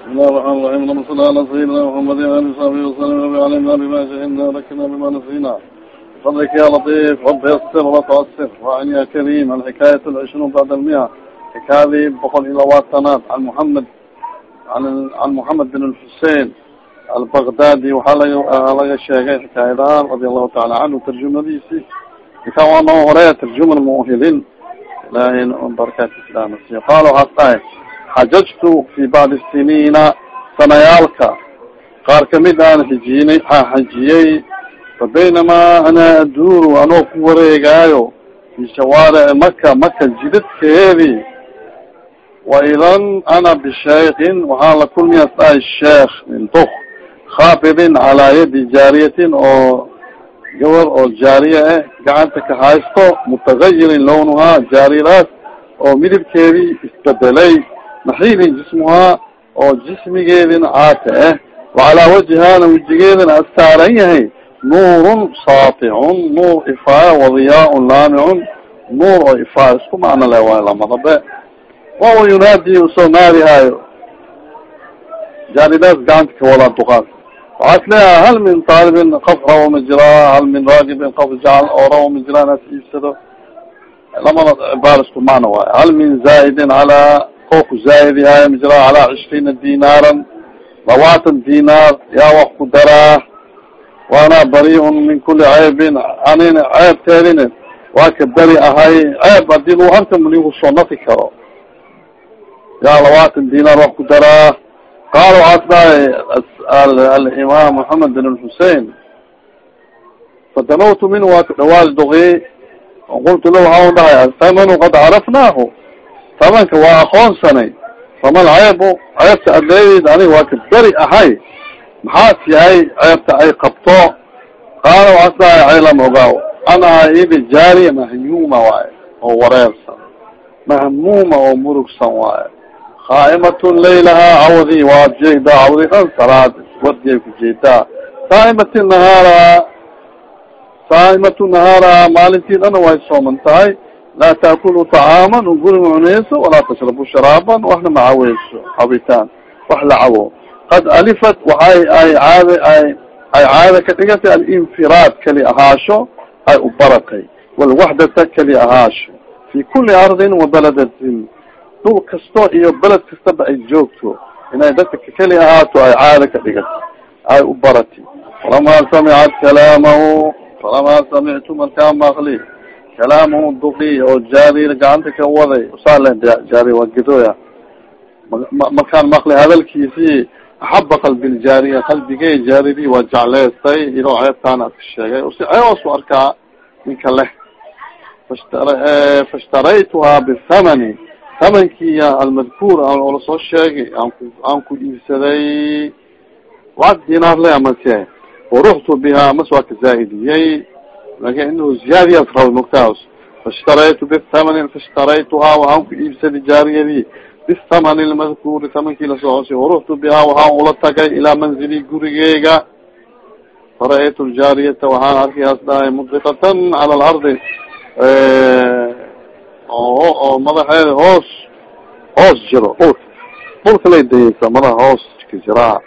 بسم الله الرحمن الرحيم اللهم صل على سيدنا محمد وعلى اله وصحبه وسلم وعلمنا بما شهدنا وذكرنا بما نسينا بفضلك يا لطيف رب يسر وتعسر وعن يا كريم الحكاية العشرون بعد المئة حكاية بقول إلى واتنات عن محمد عن عن محمد بن الحسين البغدادي waxaa laga laga sheegay xikaayadahan radi allahu taala canhu tarjumadiisi ika waana hore tarjuman mauhilin ilahay barakaat islam qaal waxaas dhahay xajajtu fi bacdi siniina sanayaalka qaar ka mid aan xijiyinay xajiyey fa baynamaa ana aduuru anoo ku wareegaayo fi shawaarici maka maka jidadkeedi wa idan ana bishaykin waxaan la kulmiyaas dhahay sheekh duk khaafidin calaa yadi jaariyatin oo gabar oo jaariya ah gacanta ka haysto mutagayirin lawnuhaa jaariyadaas oo midabkeedii isbedelay naxiilin jismuhaa oo jismigeedina caata ah wacalaa wajihana wejigeedana astaaran yahay nuurun saaticun nuur ifaayo wadiyaaun laamicun nuur oo ifaayo isku macno le waayo lamadabe wawa yunaadi u soo naadihaayo jaariyadaas gacanta ka wadaa duqaas waxaa isleeyaha hal min taalibin qof rawo ma jiraa hal min raagibin qof jacal oo rawo ma jiraa inaas iibsado lamada cibaar isku macno waayo hal min zaa'idin calaa koku zaa'id yahay ma jiraa calaa cishriina dinaaran labaatan dinaar yaa wax ku daraa waana bariun min kuli ceybin anin ceebteedin waa ka beri ahay ceeb haddii lagu arka maligu soo nafi karo yaa labaatan dinaar wax ku daraa qaal waxaas dhahay alimaam mohamed bin lxusein fadanawtu min waa ka dhawaal doqi qultu la waxaan dhahay athamanu qad carafnaahu tamanka waa aqoonsanay. Famal ceebu ceebta adleedeed aniga waa ka beri ahay. Maxaas yahay ceebta ay qabto. Qaala waxaas dhahay caylam ogaaw anaha idi jaariya mahmuuma waaye oo wareersan. Mahmuuma oo murugsan waaye. Qaa'imatun laylahaa cawdi waa jeegdaa cawdi dhan salaad wardiyay ku jeedaa saaimatin nahaaraha saa'imatu nahaaraha maalintii dhana way sooman tahay laa taakulu طacaaman unguri ma cuneyso walaa tashrabu sharaaban waxna ma caweyso cabitaan wax la cawo qad alifat waxay ay caada ay ay caada ka dhigatay alinfiraad kali ahaasho ay u baratay walwaxdata kali ahaasho fi kuli ardin wa baladatin dhul kasto iyo beled kastaba ay joogto inay dadka kakeli ahaato ay caada ka dhigato ay u barati falamaa samicat kalaamahu falamaa samictu markaa maqli kalaamahu duqi oo jaariir gacanta ka waday. Usaale jaari waa gedooya markaan maqli hadalkiisii? Axaba qalbi ljaariya qalbigey jaaridii waa jecleystay ilo ceebtaana ka sheegay. Si ceebaasu arkaa ninka leh. Fashtaraytuhaa bithamani. Thamankiya almadkuur oo la soo sheegay aanku aan ku iibsaday. Waa dinaar le amase waruxtu bihaa mas waa ka zaa'idiyey laakiin inahu ziyaadiyaas raba mogtaas fashtaraytu bithamani fashtaraytuhaa waxaan ku iibsaday jaariyadii bithamani lmadkuuri thamankii la soo cosay waruxtu bihaa waxaan ula tagay ilaa manzili gurigeyga fara-aytu ljaariyata waxaan arkayaas dhahay mudliqatan cala alardi oo madaxeeda hoos hoos jiro dhulka dhulka lay dayeysa madaxa hoos jiraa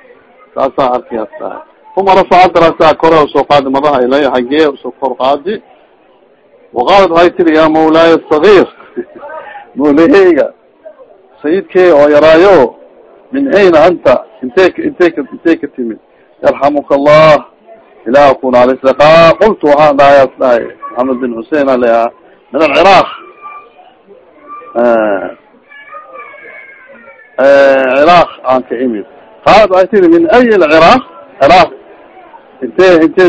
saasaa arkayaas tahay uma rafacad rasaa kore u soo qaadi madaxa ilay xagee u soo kor qaadi waqaalat waxay tiri yaa mawlaaya sagiir mawlaheyga sayidkey oo yaraayo min ayna anta intey intey intey ka timid yarxamuka allah ilaah kuna alsqa qultu waxaan dhahayaas dhahay maxamed bin xusein aleha min alciraaq ciraaq aan ka imid qaalat waxay tiri min ay lciraaq ciraaq inte inte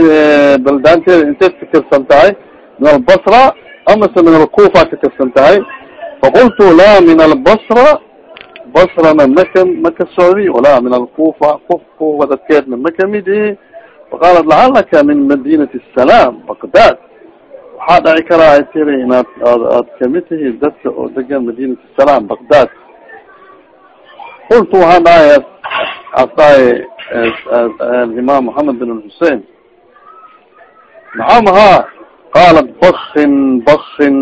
baldaanteeda inteed ka tirsan tahay min albasra amase min alkufa ka tirsan tahay faqultu la min albasra basrana maka maka socdi walaa min alkufa kuf kufa dadkeedna ma ka mid ihi faqaalat lacalaka min madinati asalaam bagdad waxaa dhaci karaa ay tiri inaad aad ka mid tihi dadka oo degan madinat asalaam bagdad kultu waxaa dhahay asdahay imaam mohamed bin lxusein maxaa mahaa qaalat basin basin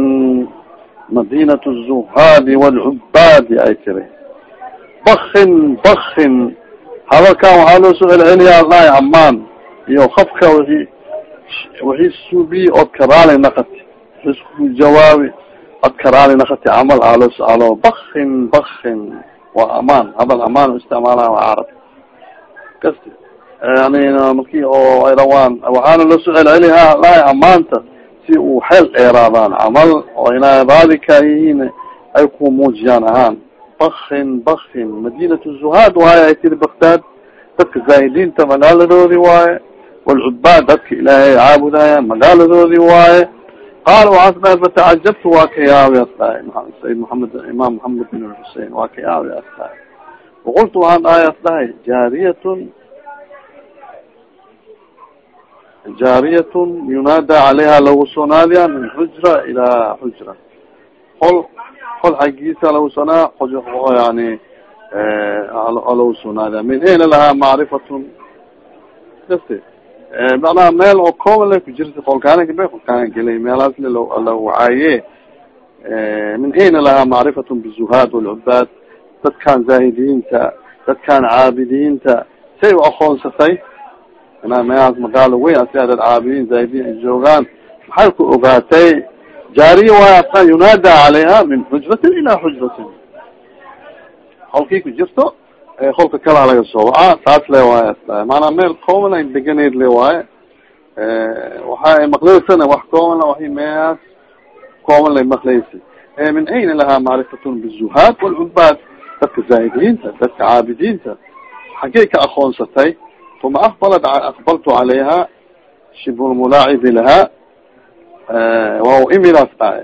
madinat zuhaadi walcubaadi ay tiri basin basin hadalkan waxaa loo soo celceliyaa dhahay camaan iyo kafka wii wixii suubiye ood karaali naqati risku jawaabi ood karaali naqati camal aaloo basin basin waa amaan hadal amaan isticmaalaha waa carab. Kasti yani marki oo rawaan waxaana loo soo celceliha lahay amaanta si uu xeel dheeraadaan camal oo inaa raali ka yihiin ay ku muujiyaan ahaan. Bakin bakin madinatu zuhaad waaye ay tiri bagdad dadka zaahidiinta magaaladoodi waaye walcudbaad dadka ilaahay caabudayaan magaaladoodi waaye qaal waxaas dhahay fatacajabtu waa ka yaabi as dhahay sayid maxamed imaam maxamed bin xusein waa ka yaabi as dhahay waqultu waxaan dhahay as dhahay jaariyatun jaariyatun yunaada caleyha lagu soonaadiya min xujra ilaa xujra qol qol xaggiisa lagu sonaa yani lagu soonaadiya min ayna lahaa macrifatun kasti macnaha meel oo la ku jirta qolkaanba qolkaan gelay meelahaas la wacaaye. Min ayna lahaa macrifatun bizuhaad walcubaad dadkan zaahidiyiinta dadkan caabidiyiinta say u aqoonsatay. Ina meelahaas magaalo weyn asia dad caabidiin zaahidiin ay joogaan maxay ku ogaatay? Jaariya waay ata yunaada calayha min xujratin ilaa xujratin qolkii ku jirto kolka kalaa laga soo wacaa taas le waaye maanaa meel kooban ay deganeyd le waaye waxa maqleysana wax kooban waay meeaas kooban lay maqleysa min ayna lahaa macrifatun bizuhaad walcubaad dadka zaahidiinta dadka caabidiinta xaggey ka aqoonsatay uma aqbalat aqbaltu calayha shibulmulaacibi lahaa. Waa imidaas dhaay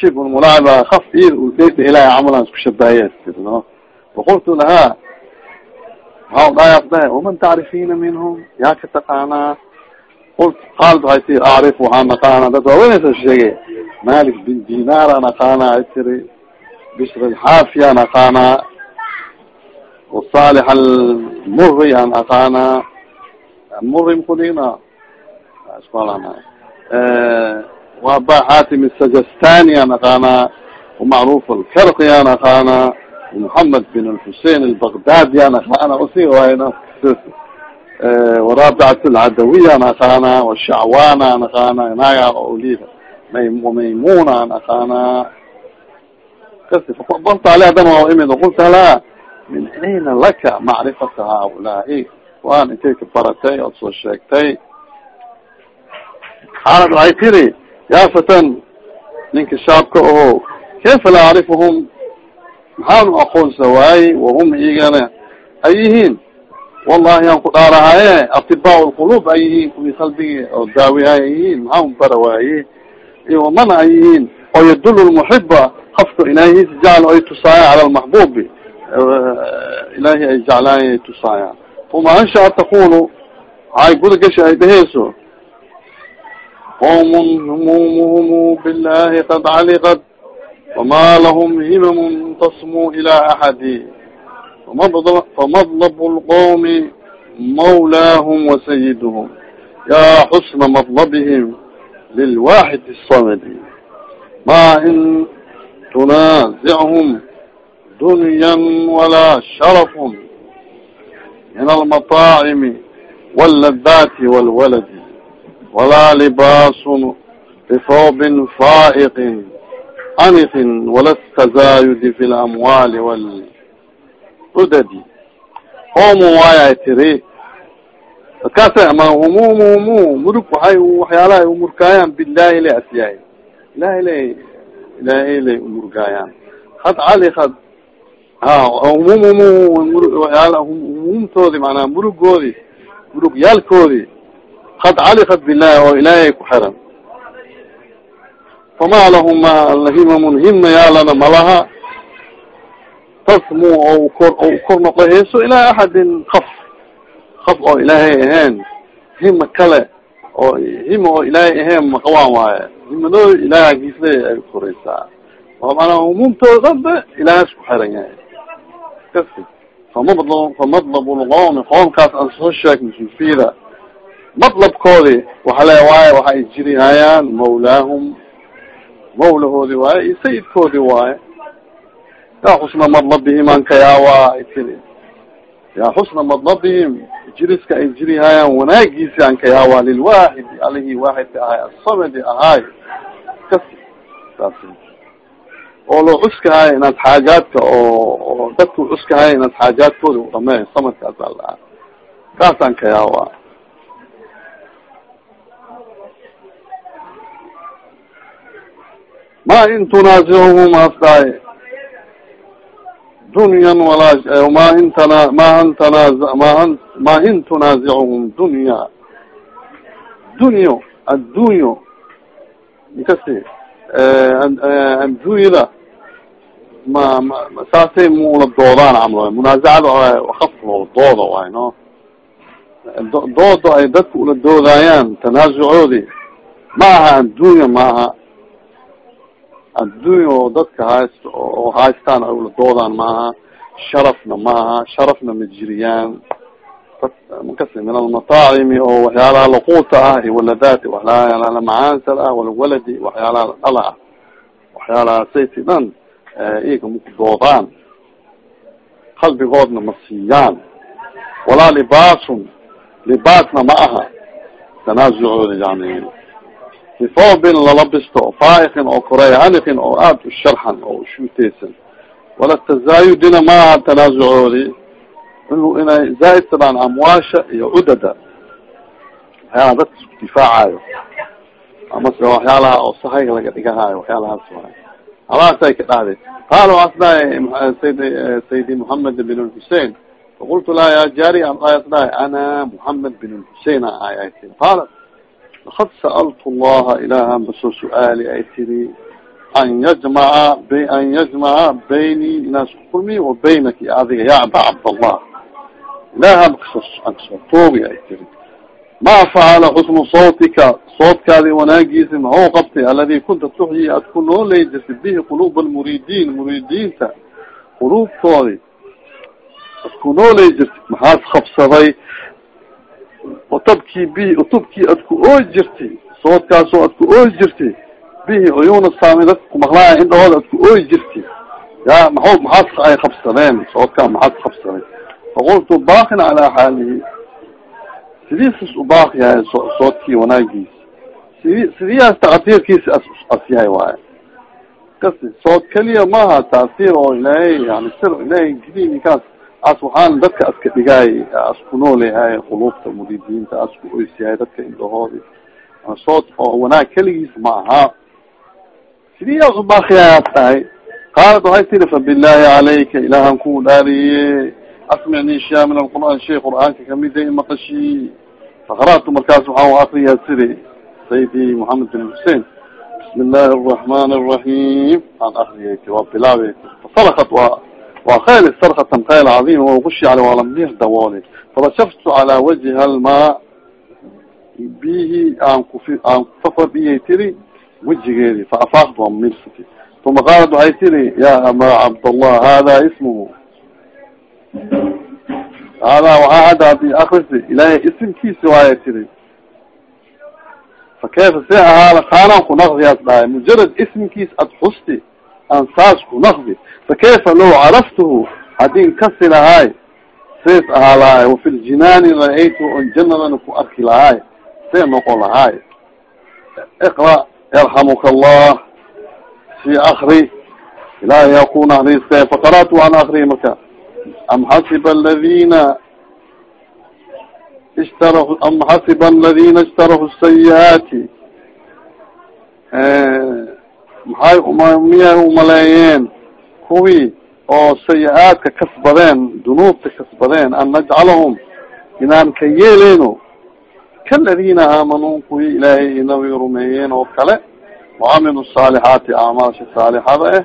shibulmulaaciba kaf iyad ulkeysa ilahay camalan isku shabahiya no waqultu lahaa waxa dhaay asdahe waman tacrifiina minhum yaa ka taqaanaa qult qaalat waxay tii acrif waxaa naqaana dad waaweynaysa sheege malik bin dinaara naqaana ay tiri bisr alxaafiya naqaana وصالح المري an aqaana muri mkudina وaba xatim الsajastani an aqaana ومacruf alkarqi an aqaana ومحamed bin الحusein البغdadi an aqaana usi wayna وrabicat الcadawiya an aqaana وshacwana an aqaana naga olida maymuna an aqaana kasi faqbalta ale hadan waa imid qulta la min ayna laka macrifata haulaai waan intay ka baratay ood soo sheegtay xaalad waxay tiri yaa fatan ninka shaabka maxaanu aqoonsa waaye wahum igana ay yihiin? Wallahi aan ku dhaarahaye atiba lqulub ay yihiin kuwii qalbigi oo daawihay ay yihiin. Maxaan bara waaye mana ay yihiin oo yadulu lmuxiba qofka ilaahiis jecl ay tusaaya cala lmaxbuubi ilaahi ay jeclaaya ay tusaayaan. Uma anshaa taqulu hay guda gasha ay dheheyso qawmun humuumuhumu billahi qad caliqat. وما لهم همم تصمو إلى أحد فمطلب القوم مولاهم وسيدهم يا حسن مطلبهم للواحد الصمد ما إن تنازعهم دنيا ولا شرف من المطاعم واللذات والولد ولا لباس بثوب فائق أنف ولا التزايد في الأموال والعدد قوم waaya tiri dadkaasa ama humum humu murug waay waxyaalaha umurgaayaan bilahi la asyahay ilahi la ilahay lay umurgaayaan had cali had ha humum humu wayaala humumtoodi manaa murugoodi murug yaalkoodi kad calikat bilahi oo ilaahay ku xiran fama lahum himamun hima yaalana malaha tasmu oo kor o kor noqoheyso ilaa axadin kaf kaf oo ilaahay ahayn hima kale oo hima oo ilaahay ahayn maqawaan waaye himadoo ilahay hagiisle ay koreysaa manaa humumtooda dhanba ilahay isku xiran yahay kasi famad famadlab lqoomi qoomkaas aan soo sheegna sufida matlabkoodi waxa le waaye waxa ay jirihayaan mawlaahum mawlahoodi waaye iyo sayidkoodi waaye ya xusna madlabihim an kayaawa ay tiri ya xusna madlabihim jiriska ay jirihayaan wanaagiisi an kayaawa lilwaxidi alihi waaxidka ahay asamadi ahaay kas oo loo cuskahay inaad xaajaadka oo dadka cuskahay inaad xaajaadkooda udhameey samadkaas ala kaasaan kayaawa ma in tunaazicuhum asdaay dunyan walaa ma in tana ma an tanaaza ma an ma in tunaazicuhum dunya dunyo addunyo ikasi addunyada ma ma saasay muula doodaan camal munaazacada akaf loola dooda waay no. Dooda ay dadka ula doodayaan tanaasucoodi ma aha addunya ma aha addunya oo dadka hayst oo haystaan ay ula doodaan maaha sharafna maaha sharafna ma jiriyaan. Makasi min almataacimi oo waxyaalaha laquuta ah iyo waladaati waxyaalaha macaansal ah walwaladi waxyaalaha dhala ah waxyaalaha sayti dhan iyaga maku doodaan. Qalbigoodna ma siiyaan. Walaa libaasun libaasna ma aha. Tanaasucooda yani bithobin lalabisto faa'ikin oo koreya anikin oo aada u sharxan oo ushuuteysan wala tazaayudina ma aha tanaasucoodi inu inay zaaidsadaan amwaasha iyo cudada waxyaalaha dadka isku difaacayo amase waxyaalaha oo sahayga laga dhigahayo waxyaalahaas waay alaasay ka dhahday qaala asdaay sayd saydi mohamed bin lhusein faqultu la ya jari asdaay ana mohamed bin lhusein ay ay qaala lakad sa'altu llaha ilahan basoo su'aali ay tiri an yajmaca an yajmaca bayni inaas kukulmi wa baynaki adiga ya aba cabdallah ilaha an ka soo toogi ay tiri ma facala xusnu sawtika soodkaadi wanaagiisi maxuu qabtay aladi kunta tuxyi aad ku noolay jirtay bihi quluub almuridiin muridiinta quluubtoodi ad ku noolay jirtay maxaad qabsaday otabkii bihi utubkii ad ku ooy jirtay soodkaasoo ad ku ooy jirtay bihi cuyuuna saami dadka kumaqlaaya indhahooda ad ku ooy jirtay ya maa maxaad ay qabsadeen soodkaa maxaad qabsaday faqultu baakin calaa xaalihi sidiisas u baaq yahay so soodkii wanaagiisa sidi sidiyaas tacsiirkiisa as as yahay waaye kasi sood keliya maaha taasiir oo ilaahay yani sir ilaahay gidi ninkaas as waxaan dadka aska dhigaay as ku noolyahay quluubta muridiinta as ku oys yahay dadka indhahoodi sood oo wanaag keligiis ma aha. Sidiyaas u baaq yahay as tahay qaalat waxay tiri fabilahi calayka ilaahan ku dhaariye asmicni sha min alqur'aan shay qur'aanka kamida maqashi faqara'tu markaas waxaan akriyaa siri saydi mohamed bin husein bismi illahi araxman araxiim aan akriyay waa bilaabay. Fasarakat wa waa khayl sarkatan khayl cadiima wagushi ale waa lamir dawooli fabashaftu calaa wajhi halmaa bihi aan kufi aan kufafadhiyay tiri wejigeedi faafaaqt waa mirsati uma qaalat waxay tiri ya aba cabdallah hada ismuhu hada waxaa hadda adi akrisi ilaahay isimkiisa waaya tiri. Fa kayfa see ahaada kaanaan kunaqdiyaas dhahay mujarad ismkiis ad xusti aan saas kunaqdi fa kayfa low caraftuhu hadin kasi lahaay sees ahaa lahaay wafi ljinaani ra'aytu on janadana ku arki lahaay see noqon lahaay iqra yarxamuka allah si akri ilahay yaa ku naxariistay faqara'tu an akri marka am xasiba aladina ishtarahu am xasiba aladina ishtarahu sayiaati maxay miyay umaleeyeen kuwii oo sayi-aadka kasbadeen dunuubta kasbadeen an najcalahum inaan ka yeeleyno. Kaladina aamanuu kuwii ilaahay inawi rumeeyeen oo kale wacamilu saalixaati acmaasha saalixada ah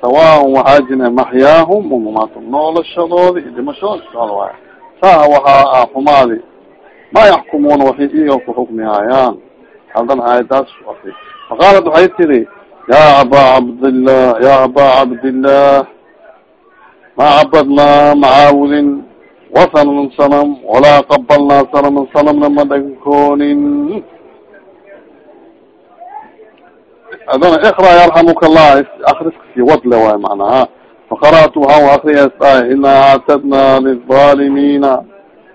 sawaan waxaajina maxyaahum umamaatum noolashadooda iyo dhimashooda isal waay saa waxaa xumaadi ma yaxkumuuna waxay iyaga ku xukmihaayaan haldan aayadaas faqaalat waxay tiri ya aba cabdillah ya aba cabdillah ma cabadnaa macaawudin wasanan sanam walaa qabalnaa sanaman sanamna ma dhankoonin adana ikra yarxamuka allah akriska si wadle waay macnaha faqara'tu waxaan akriyastaa inaa actadnaa lilظaalimiina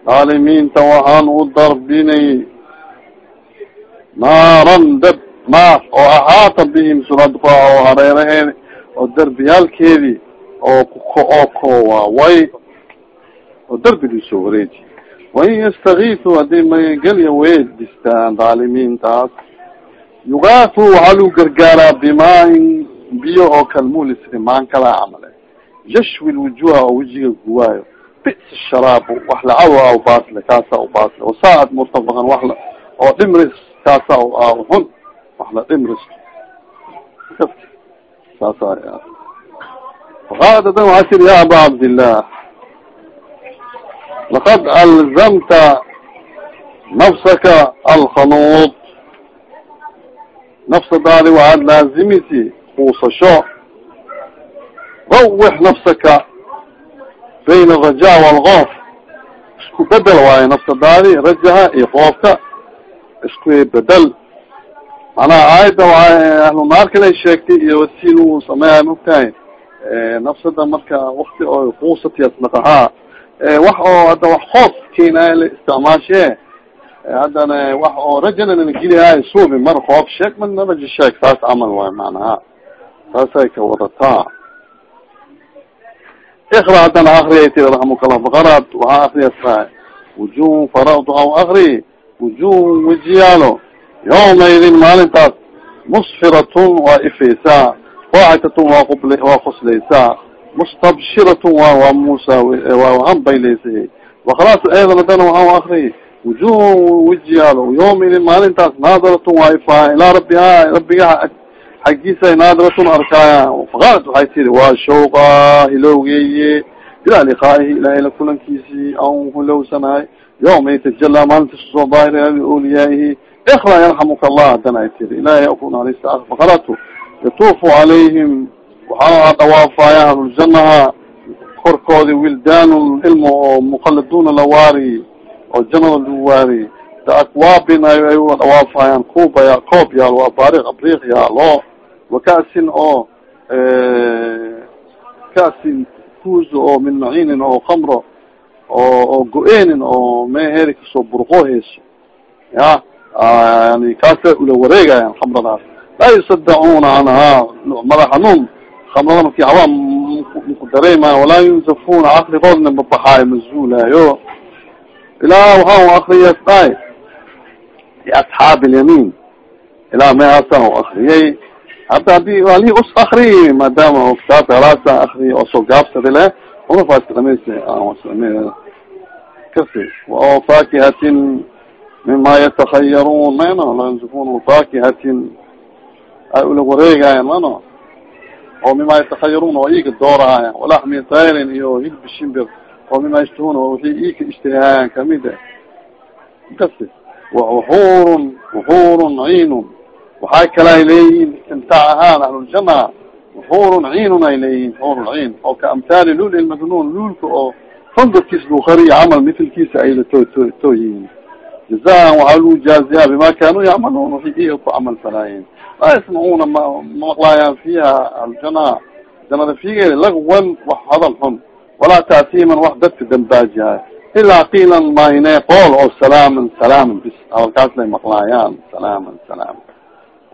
dhaalimiinta waxaan u darbinay naaran dab naar oo ahaata bihim suradqa oo hareeraheed oo derbiyaalkeedii oo oo koowaaway oo derbigii soo wareeji. Wain yastakiitu haddii magelya weedistaan dhaalimiintaas yugaatu waxaa lagu gargaaraa bimaain biyo oo kalmulisri maan kalaa camale yashwi lwujuha oo wejiga guwaayo. Bisa sharaabu wax lacawa baasle kaasa baasle. Wasaacad murtafaqan wax oo dhimris kaasa xun wax la dhimris saasa faqaalat adan waxaa tiri ya aba cabdillah laqad alzamta nafsaka alkhanuud nafsadaadi waxaad laazimisi kuusasho rawix nafsaka bayna araja walkoof isku bedel waayo nafsadaadi rajaha iyo koofka isku bedel manaa aayadda waa ahlu naarkanay sheegtay iyo wasiil uu sameeya mogtahay nafsada marka wakti oo kuusatiyasnaqahaa wax oo hadda wax hoos keenayo la isticmaashe haddana wax oo rajalana gelihayo suubi mar koof sheeg marna raja sheeg saas camal waay manaha saasay ka wadataa. Ikra haddana akriyay tiri raxmaka llah faqarad waxaa akriyasa wujuh faradu aw akri wujuh wejiyaalo yawmaydin maalintaas musfiratun waa ifaysaa waacitatun waa qubl waa qoslaysaa mustabshiratun wa waa musa waa hambaylaysa wakalaas eedan hadana waxaa akri wujuh wejiyaalo yawmaydin maalintaas naadaratun waa ifaa ilaa rabbihaa rabbigaha xaggiisa naadiratun arkaaya faqaalat waxay tiri waa shawqa hilowgeeye ilaa liqaa'ihi ilahay la kulankiisii an hilowsanahay yawma yatajala maalinta soo daahira lioliyaa'ihi ikra yarxamuka allah hadan ay tiri ilahay aku naarista faqaratu yatuufu calayhim waxaa dhawaafaya ahluljanaha korkoodi wildaanu ilmo oo muqaladuna la waari oo janada lagu waari da akwaabin ay ay dhawaafayaan kuubaya koob yaal waa baariq abriiq yaalo waka'sin oo ka'sin kuuso oo min maciinin oo kamro oo oo go-eenin oo meeheri ka soo burqoheyso ya yani kaasa ula wareegayan khamradaas. Laa yusadacuna canhaa mada xanuun. Khamrada marki hawaa maku dareemayo walaa yunzafuna caqligoodna mabaxaayo mazuulaayo ilaa waxaa akriyas dhaay liasxaabi lyamiin ilaa mehaasa akriyay hadda haddii ali us akriy maadaama kitaabka alaasa akriy oo soo gaabsada leh. Uma faasiramaysa kasi oo faakihatin mima yatakhayaruun mayno layanzufun faakihatin ay ula wareegayan mano oo mima yatakhayaruun oo iika dooraayan walaxmi tayrin iyo hilbi shimbir oo mima yashtahun wixii iika ishtihaayan ka mid e kasi wuxurun wuxurun ciinun waxay kale ay leeyihiin istimtaac ahaan ahluljana wuxurun ciinun ay leeyihiin xurun ciin oo ka amhaali lul ilmagnuun lulka oo fangadkiis bukariya camal mitilkiisa ayla to to too yihiin jazaan waxaa lagu jaaziyaa bima kanuu yacmaluun waxay iga ku camal laa yasmacuuna ma maqlaayaan fiiha aljana janada fiigeeda lagwan wax hadal xun walaa taatiiman wax dadka dambaajihay ilaa qiilan mayne qool oo salaaman salaaman bis halkaas lay maqlaayaan salaaman salaaman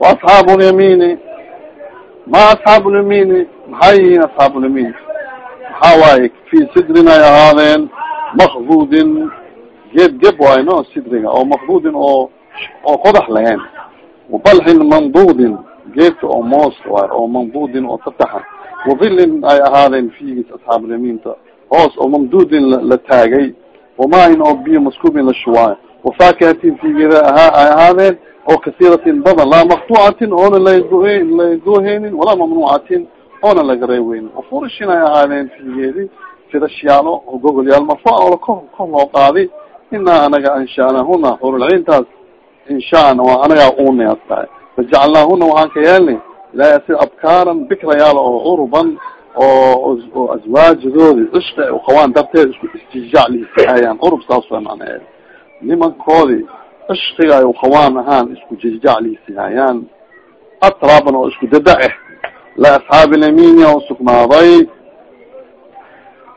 waasxaabu lyamiini ma asxaabu lyamiini maxay yihiin asxaabu lyamiin maxaa waaye fi sidrin ay ahaadeen makdudin geed geb waayo no sidriga oo makdudin oo oo qodax lahayn wabalxin mandudin geedka oo mooska waayo oo mandudin oo tataxa wadilin ay ahaadeen fiigis asxaabulyamiinta hoos oo mamdudin la taagay wamaain oo biyo maskubin la shuwaayo wafaakihatin fiigeeda ahaa ay ahaadeen oo kasiratin badan laa maktucatin oona lago lagooheynin walaa mamnuucatin oona laga reeweynin wafurishin ay ahaadeen fiigeedi firashyaalo oo gogolyaal marfa oo kor kor loo qaadi inaa anaga anshaanahuna hurulciintaas inshaana waa anagaa uunias tahay fajacalnaahuna waxaan ka yeelnay ilahay asi abkaaran bikrayaal oo curban oo oo aswaajadoodi cishqi ay uqabaan darteed isku istijacliisahayaan curub saas way macnaheed nimankoodi cishqiga ay uqawaan ahaan isku jijacliisihayaan atraaban oo isku dada eh la asxaabi laminya usugnaaday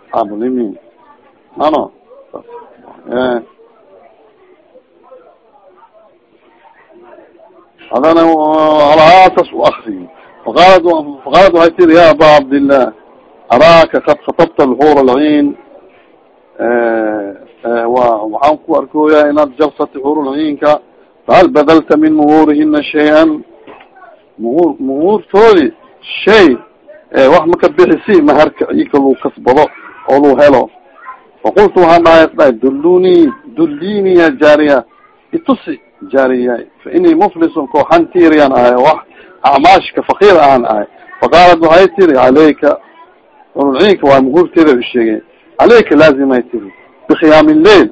asxaabulimin ano hadana alaasas u akriy faqaalad faqaalad waxay tiri ya aba cabdillah araaka kad khatabta lhur lciin waxaan ku arkooya inaad jalsati hurulciinka fahal badalta min muhuurihina shay-an muhuur muhuurtoodi shay wax maka bixisi maharka ika lu kasbado faqultu waxaan dhahay dhahay dulluni dullini ya jaariya itusi jaariya fa inii muflisun kooxantiiriyaan ahay wax acmaashka fakiir ahaan ahay faqaalat waxay tiri calayka urulciinka waa muhuurteeda u sheegay calayka laazimay tiri bikhiyaam lleil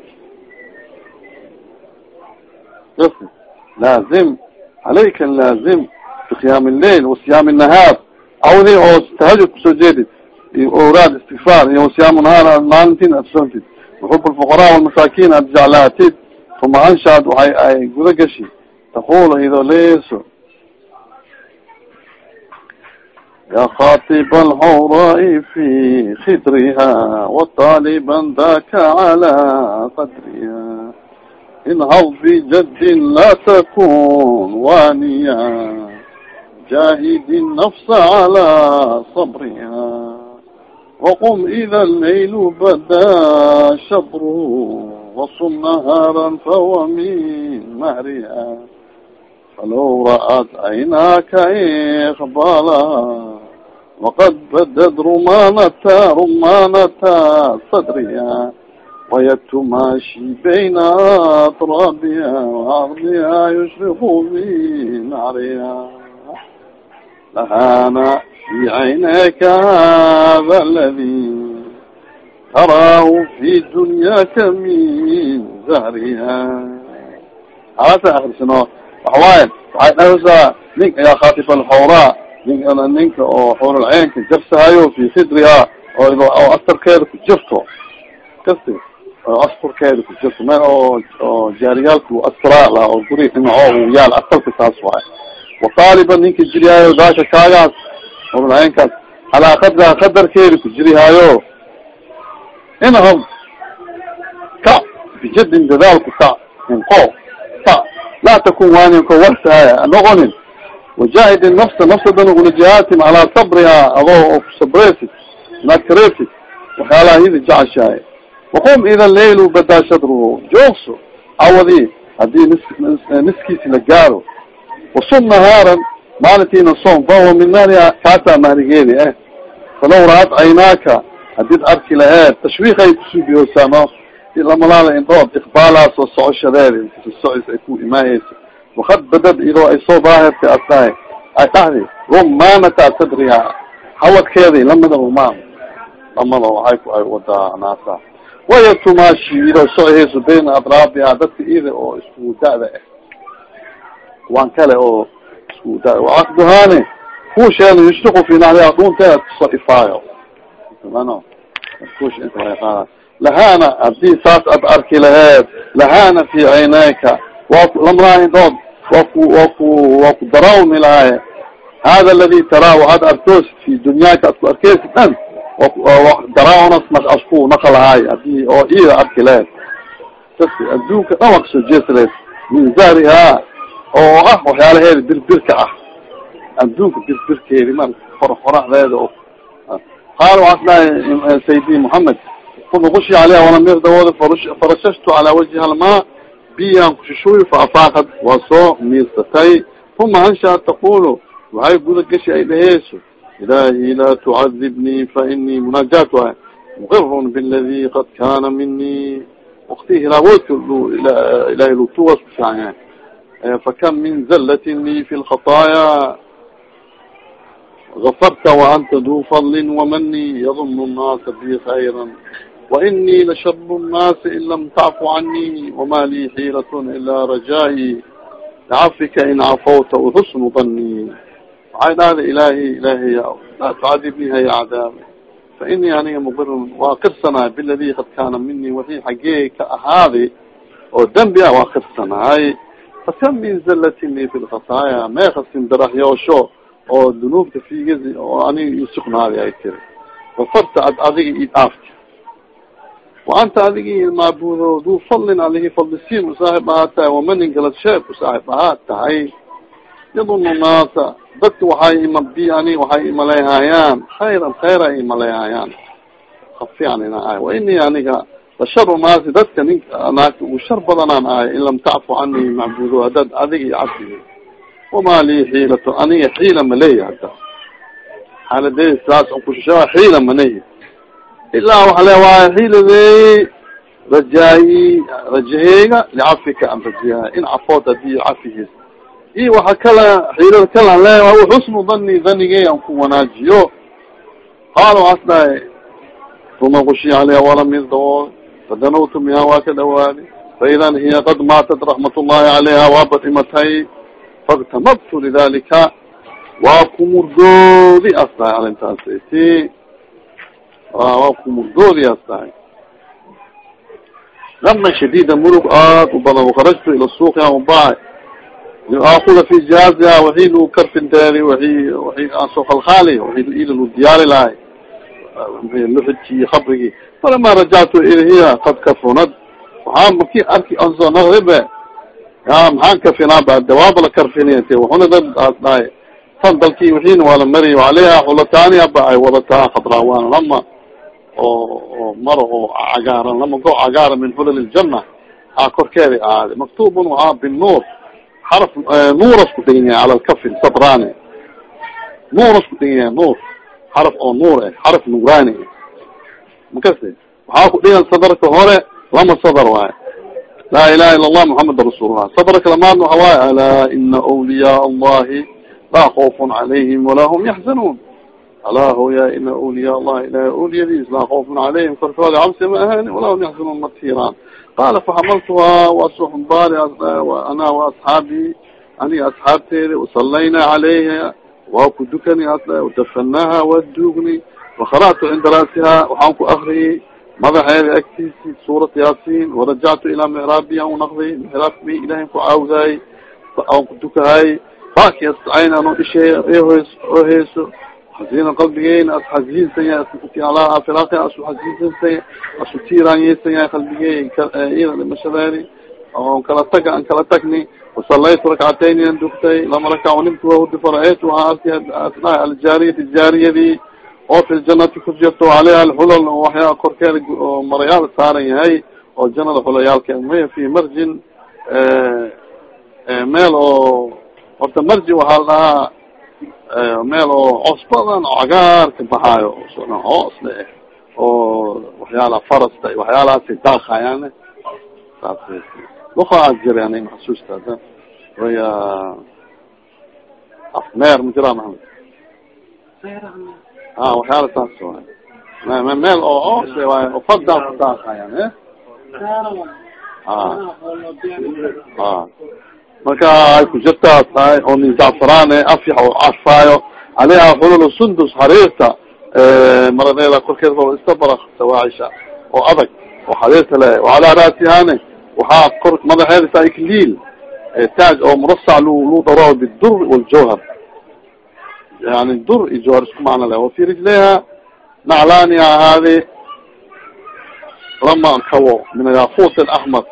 laazim calayka laazim bikhiyaam lleil wasiyaam nahaar awdii oo tahajud ku soo jeedid awraad istigfaar iyo siyaamu nahaar maalintin aad sontid waxub lfuqaraa walmasaakin aad e jeclaatid uma anshaad waxay ay guda gashi. Taqul idoo leeso ya khatiba alxuraa fi khidriha wataaliban daka cala qadriha inhad bijaddin la takun waniya. Jahidi nafsa cala sabriha. وqum ida laylu badaa shabrhu wasum nahaara fahuwa min mahriha falow ra'at aynaaka iqbala waqad badad rumanata rumanata sadriha wayatu maashi bayna atrabiha waardiha yushriqu bi nahriha lahana عينيك هذا الذي تراه في دنياك من زهرها هذا آخر سنة وحواين وحاين أهزا منك يا خاطف الحوراء nin ninka oo xurulceynka jabsahayo fi khidriha oo astarkeeda ku jirto kasi oo asturkeeda ku jirto meel oo oo jaariyaalku astra oo guri dhinaco u yaal astarka saas waay wataaliba ninka jirihaayo daasha kaagaas xurulceynkaas halaa kadriha qadarkeeda ku jirihaayo inham ka bijadin dadaalku ka inqo ka laa takun waanin ko warsahaya noqonin. Wajahid nafsa nafsadan ulajihatim calaa sabriha adoo oo kusabreysid inaad kareebsid waxyaalaha hidi jeceshahay. Waqum ida lail badaa shadruhu joogso awadi haddii nis niskiisi la gaaro. Wasum nahaaran maalintiina som fahuwa min mahriha kaasaa mahrigeedi eh falaw ra'ad caynaaka hadid arki laheed tashwiikay kusubiyosaano lamalaala indhood iqbaalaas oo socoshadeedi socis ay ku imaayeysa wakad badad idoo ay soo daahirtay as dhahay ay dhahdi rumanata sadriha hawadkeedi lamida rumaan lamada waxay ku ay wadaa naasa. Waya tumaashi idoo socoheyso bayna adraabiha dadka ida oo isku da-da ah. Kuwan kale oo isku da waakduhaane kuusheeda yushriku fi nahriha dhunteeda ku soo ifaayo ano kush inta lahana haddii saas ad arki laheed lahana fi caynayka waa lamraa indood wa ku wa ku waa ku darawmi lahay hada aladi taraa waxaad arkoosid fi dunyaaka ad ku arkeysid dhan darawnas na asku naqalahay haddii oo ida arki lehed kas oo ah waxyaalaheeda birbirka ah. Adduunka birbirkeedi ma for foraxdeeda o qaala waxaas dhahay sayidi mohamed kuna kushi aleyha wanamirdawooda farashashtu calaa wajhi alma biyan kushushuy faafaakad waa soo miirsatay uma anshaat taqulu waxay guda gashi ay dhaheyso ilahi laa tucadibnii fainii munaajaat waay muqirun biladi qad kana mini wakti hilaawoodka ilahay lutuwas kufican fakam min zallatin li fi lkhataaya gafarta waanta du fadli wamani yadun nnaasa bi khayra وإني لشر الناس إن لم تعف عني وما لي حيلة إلا رجائي لعفك إن عفوت وحسن ظني عين هذا إلهي إلهي لا تعذبني هي عذابي فإني أنا مضر واقرسنا بالذي قد كان مني وفي حقيك هذه ودنبي واقرسنا هاي fakam min zalatinii fi lkhataayaa meekasin daraxyoosho oo dunuubta fiigadi oo aniga isugnaaday ay tiri wafarta ad adiga id aafti wa anta adigii maabudo duu fadlin adigii fadlisiin usaaxib ahaa tahay wamaninkala sheek usaaxib ahaa tahay yadunu naasa dadka waxay ima bi ani waxay imaleyhaayaan khayran khayra imaleyhaayaan hafi anina ah wa ini aniga basharu naasi dadka nin naagta ugu shar badanaan ahay in lam tacfu cani macbudo haddaad adig i cafi wama lii xiilato aniga xiila maleeya hada xaaladey saas kushaa xiila manahi ilaa waxa le waay xiiladey rajaayi rajaheyga licafika an rajaha in cafood haddii cafigiis i waxa kala xiilada kala le xusnu dani danigey an ku wanaajiyo qaala waxaas dhahay uma kushi aleyha walam yasdao fadanawtu miha waa ka dhawaadi faidan hiya qad maatat raxmat ullahi calayha waaba dhimatay faktamabtu lidalika waa kumurdoodi as tahay arintaas ti waa kumurdoodi as tahay gama shadida mulug aad u badan wakarajtu ila suuqi an ubaay liaakuda fi jihaaziha waxii lu karfinteeri wai wai aan soo khalkhaali wai ila lu diyaari lahay luxidki kabrigi falama rajactu ilhiya qad kafunad waxaa maki arki anso naqribe ya maxaan kafinaa ba dawaaba la karfinint waxuna dad aas dhahay. Tan dalki wixiina waa la mariy aleyha xulataani aba ay wadataa khadraawaan lama oo oo maro oo cagaaran lama go cagaaran min xulal ljana aa korkeeda ahaade maktubun waaa binuur xaraf nuuras ku dhegan yahay cala lkafin sadraani nuuras ku dhegan yahay nuur. Xaraf oo nuur eh xaraf nuuraani makasi waxaa ku dhigan sadarka hore lama sadar waayo. Laa ilaha ila allah muxameda rasuulullah sadarka lamaadna waxa waaye alaa ina wliyaa allahi laa kaufun calayhim walaa hum yaxzanuun alaa hoya ina wliyaa allahi ilahay awliyadiis laa kaufun calayhim. Korkooda cabsi ma ahani walaa hum yaxzanuun matiraan qaala faxamaltuha waa soo xumbaari ana waasxaabi aniga asxaabteeda wasalayna calayha waa ku dukani dafanaha waa duugni wakara'tu cinda ra'siha waxaan ku akriyey madaxeeda agtiisi suurat yaasin warajactu ilaa micraabi an unaqday micraabki ilahay ku caawdaay aan ku dukahay baki ascayn ano oo heeso xasiina qalbigeyna as xasiinsan yahay alaa firaq asu xasiinsansan asu tiiraanyeysan yahay qalbigey dhimashadeeni on kala taga an kala tagni wasalaytu rakcatayn an dugtay lama rakac nimtu wahudi fara-aytu waxaa arki asdhaha aljaariyati jaariyadii oo fi ljanati ku jirto aleyha alxulal waxyaa korkeeda oo marayaal saaran yahay oo janada xulayaalke may fi marjin meel oo horta marji waxaa la dhahaa meel oo cos badan oo cagaarka baxaayo hoos le eh oo waxyaala farasta waxyaalahaasay daaqayaan saas luqa aad jira ana maxasuusta ada waya afmeer ma jiraa mahamed a waxyaala saas waay meel oo coos waay oo fadaa ku daaqayaan e a marka ay ku jirtaas tahay oo min zacfaraan afyax oo carfaayo aleyha xulul sundus xariirta maradeeda korkeed istabara sawaacisha oo adag oo xariirta le wacalaa raasihane waxaa kor madaxeeda sa ikliil taaj oo murasac lu lu daro bidur waljawhar yani dur iyo jawhar isku macno le wafi rijleha naclaani ahaadi lama kawo min yakut axmar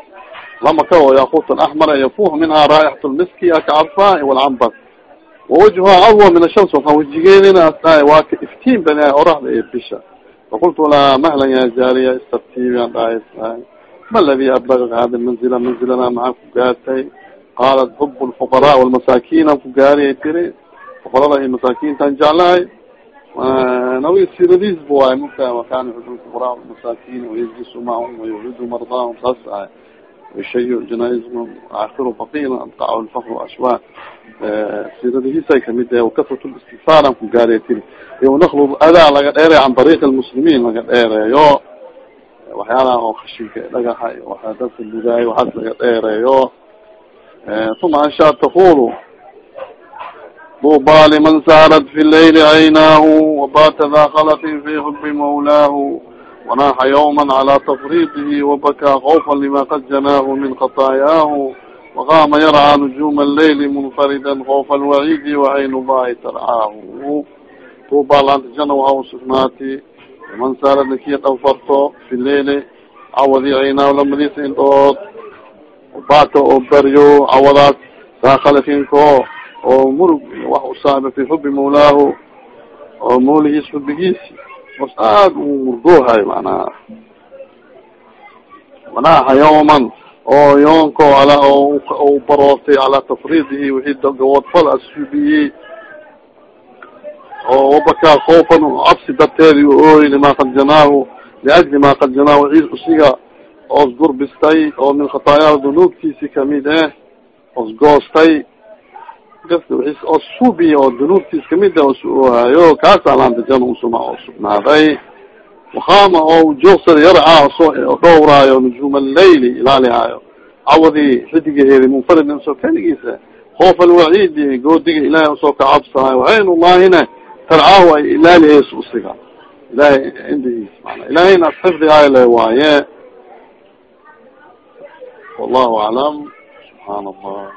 lama kawo yakut axmar yafuh minha raaixat lmiski akacarfa walcambar wawajhuha adwa min ashams waaa wajigeedina waa ka iftiin bani oraxda iyo bisha faqultu laha mahlan ya jaariya istartiibi an dhahay ma ladi ablagak hada manzila manzilana maxaa ku gaartay qaalat hub lfuqara walmasaakin an ku gaariyay tiri fuqarada iyo masaakintaan jeclahay nawi siradis bu waay mugta wakana yuxib lfuqara walmasaakin wayajlisu macahum mardaahum saas ahay washayu janaaizhum aakiru faqila adqacahu lfakru ashwa siradihiisay ka mid tahay wakasrat listigfaar an ku gaariya tiri iyo naklu adaa laga dheereyo can dariiq lmuslimiin laga dheereeyo waxyaalaha oo khashinka dhagaxa waa dadka dugaayo waxaas laga dheereeyo uma anshaa taqulu duuba liman saarat fi layli caynaahu wabata da kalatin fi xubbi mawlaahu wanaaxa yawma cala tafriidihi wabakaa kawfa lima qad janaahu min khataayahu waqaama yarcى nujuma allayli munfarida kawfa alwaciidi wacaynu bahi tarcaahu duuba laanta jana waha usugnaati man saara nakii dhafarto fi leili cawadi aynaa lamadiisa indhood bata oo baryo cawadaas saakalakinko oo murug wax usaaba fi xubi mawlaahu oo mawligiis xubigiisi bas aad u murgoohay manaha manaha yawman oo yoonko ala o baroortay calaa tafridihi wixii gawoodfal asubiyey oo wabakaa koofan cabsi darteedi u ooy lima kad janaahu liajli ma kad janaahu ciis usiga oos gurbistay oo min khataayaha dunuubtiisi ka mid eh os goostay oo suubiy oo dunuubtiis ka mid eh os oohayo kaas alaantajan usuma oo sugnaaday wakama oo joogsada yarca soo dhowraayo nujuum allayli ilaalihaayo cawadi xidigaheedi munfaridin soo keligiisa koof alwaciidi goodiga ilahay u soo kacabsaayo wayn ullahina tarcaahu ay ilaaliheysa usiga ilahay cindigiis mana ilahayna asxifdigaayo le waaye wallahu aclam subxaan allah